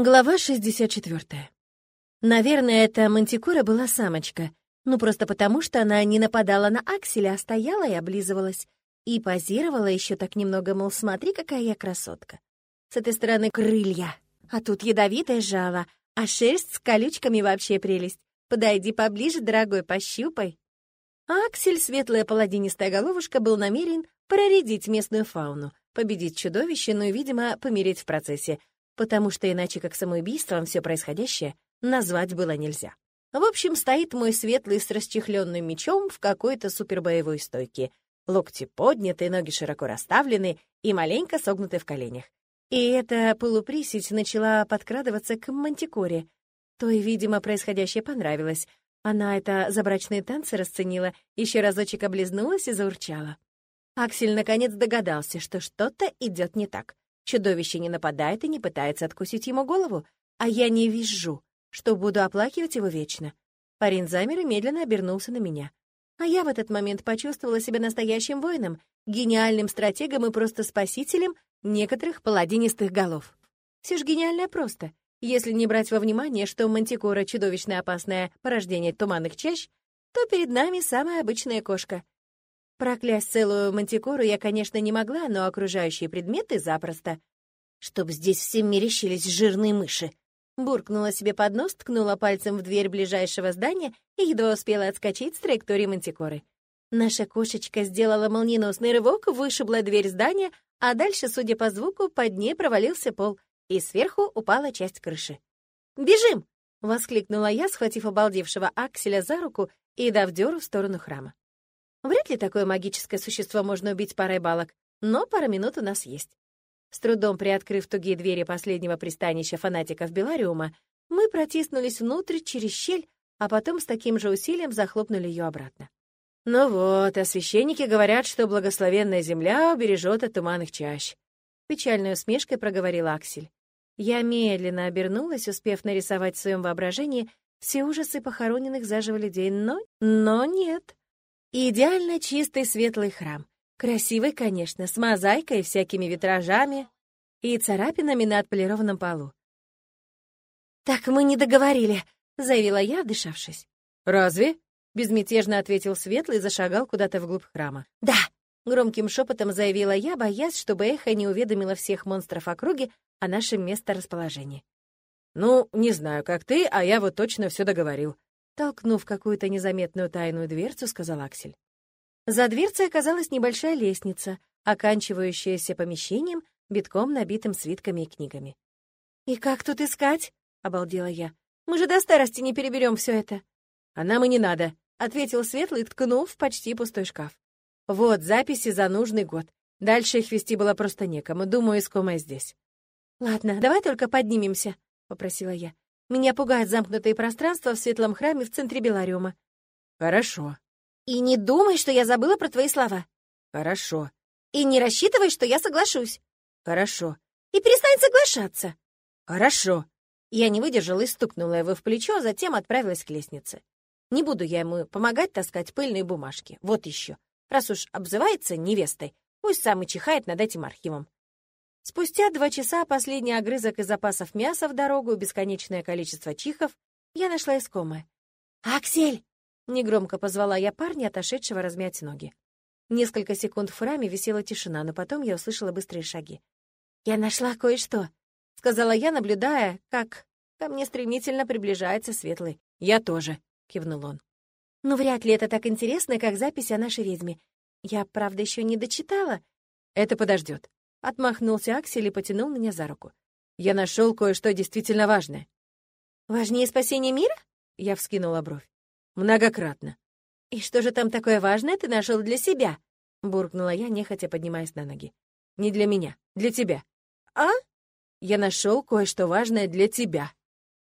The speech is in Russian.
Глава 64. Наверное, эта мантикора была самочка. Ну, просто потому, что она не нападала на Акселя, а стояла и облизывалась. И позировала еще так немного, мол, смотри, какая я красотка. С этой стороны крылья, а тут ядовитое жало, а шерсть с колючками вообще прелесть. Подойди поближе, дорогой, пощупай. Аксель, светлая паладинистая головушка, был намерен проредить местную фауну, победить чудовище, но, видимо, помереть в процессе, потому что иначе как самоубийством все происходящее назвать было нельзя. В общем, стоит мой светлый с расчехленным мечом в какой-то супербоевой стойке. Локти подняты, ноги широко расставлены и маленько согнуты в коленях. И эта полуприсить начала подкрадываться к мантикоре. Той, видимо, происходящее понравилось. Она это забрачные танцы расценила, еще разочек облизнулась и заурчала. Аксель наконец догадался, что что-то идет не так. Чудовище не нападает и не пытается откусить ему голову, а я не вижу, что буду оплакивать его вечно. Парень замер и медленно обернулся на меня. А я в этот момент почувствовала себя настоящим воином, гениальным стратегом и просто спасителем некоторых паладинистых голов. Все ж гениальное просто. Если не брать во внимание, что мантикора — чудовищно опасное порождение туманных чащ, то перед нами самая обычная кошка — Проклясть целую мантикору я, конечно, не могла, но окружающие предметы запросто. Чтоб здесь все мерещились жирные мыши. Буркнула себе под нос, ткнула пальцем в дверь ближайшего здания и едва успела отскочить с траектории мантикоры. Наша кошечка сделала молниеносный рывок, вышибла дверь здания, а дальше, судя по звуку, под ней провалился пол, и сверху упала часть крыши. «Бежим!» — воскликнула я, схватив обалдевшего Акселя за руку и дав дёру в сторону храма. Вряд ли такое магическое существо можно убить парой балок, но пара минут у нас есть. С трудом приоткрыв тугие двери последнего пристанища фанатиков Белариума, мы протиснулись внутрь через щель, а потом с таким же усилием захлопнули ее обратно. «Ну вот, а священники говорят, что благословенная земля убережет от туманных чащ», — печальной усмешкой проговорил Аксель. Я медленно обернулась, успев нарисовать в своем воображении все ужасы похороненных заживо людей, но... но нет. Идеально чистый светлый храм. Красивый, конечно, с мозаикой, всякими витражами и царапинами на отполированном полу. «Так мы не договорили», — заявила я, дышавшись. «Разве?» — безмятежно ответил Светлый и зашагал куда-то вглубь храма. «Да!» — громким шепотом заявила я, боясь, чтобы эхо не уведомило всех монстров округи о нашем месторасположении. «Ну, не знаю, как ты, а я вот точно все договорил», Толкнув какую-то незаметную тайную дверцу, сказал Аксель. За дверцей оказалась небольшая лестница, оканчивающаяся помещением, битком набитым свитками и книгами. «И как тут искать?» — обалдела я. «Мы же до старости не переберем все это». «А нам и не надо», — ответил Светлый, ткнув в почти пустой шкаф. «Вот записи за нужный год. Дальше их вести было просто некому. Думаю, искомое здесь». «Ладно, давай только поднимемся», — попросила я. Меня пугает замкнутые пространства в светлом храме в центре Белариума». «Хорошо». «И не думай, что я забыла про твои слова». «Хорошо». «И не рассчитывай, что я соглашусь». «Хорошо». «И перестань соглашаться». «Хорошо». Я не выдержала и стукнула его в плечо, а затем отправилась к лестнице. Не буду я ему помогать таскать пыльные бумажки. Вот еще. Раз уж обзывается невестой, пусть сам и чихает над этим архивом. Спустя два часа последний огрызок из запасов мяса в дорогу и бесконечное количество чихов я нашла искомое. «Аксель!» — негромко позвала я парня, отошедшего размять ноги. Несколько секунд в храме висела тишина, но потом я услышала быстрые шаги. «Я нашла кое-что», — сказала я, наблюдая, как ко мне стремительно приближается Светлый. «Я тоже», — кивнул он. «Ну, вряд ли это так интересно, как запись о нашей ведьме. Я, правда, еще не дочитала». «Это подождет. Отмахнулся Аксель и потянул меня за руку. «Я нашел кое-что действительно важное». «Важнее спасения мира?» Я вскинула бровь. «Многократно». «И что же там такое важное ты нашел для себя?» Буркнула я, нехотя поднимаясь на ноги. «Не для меня, для тебя». «А?» «Я нашел кое-что важное для тебя»,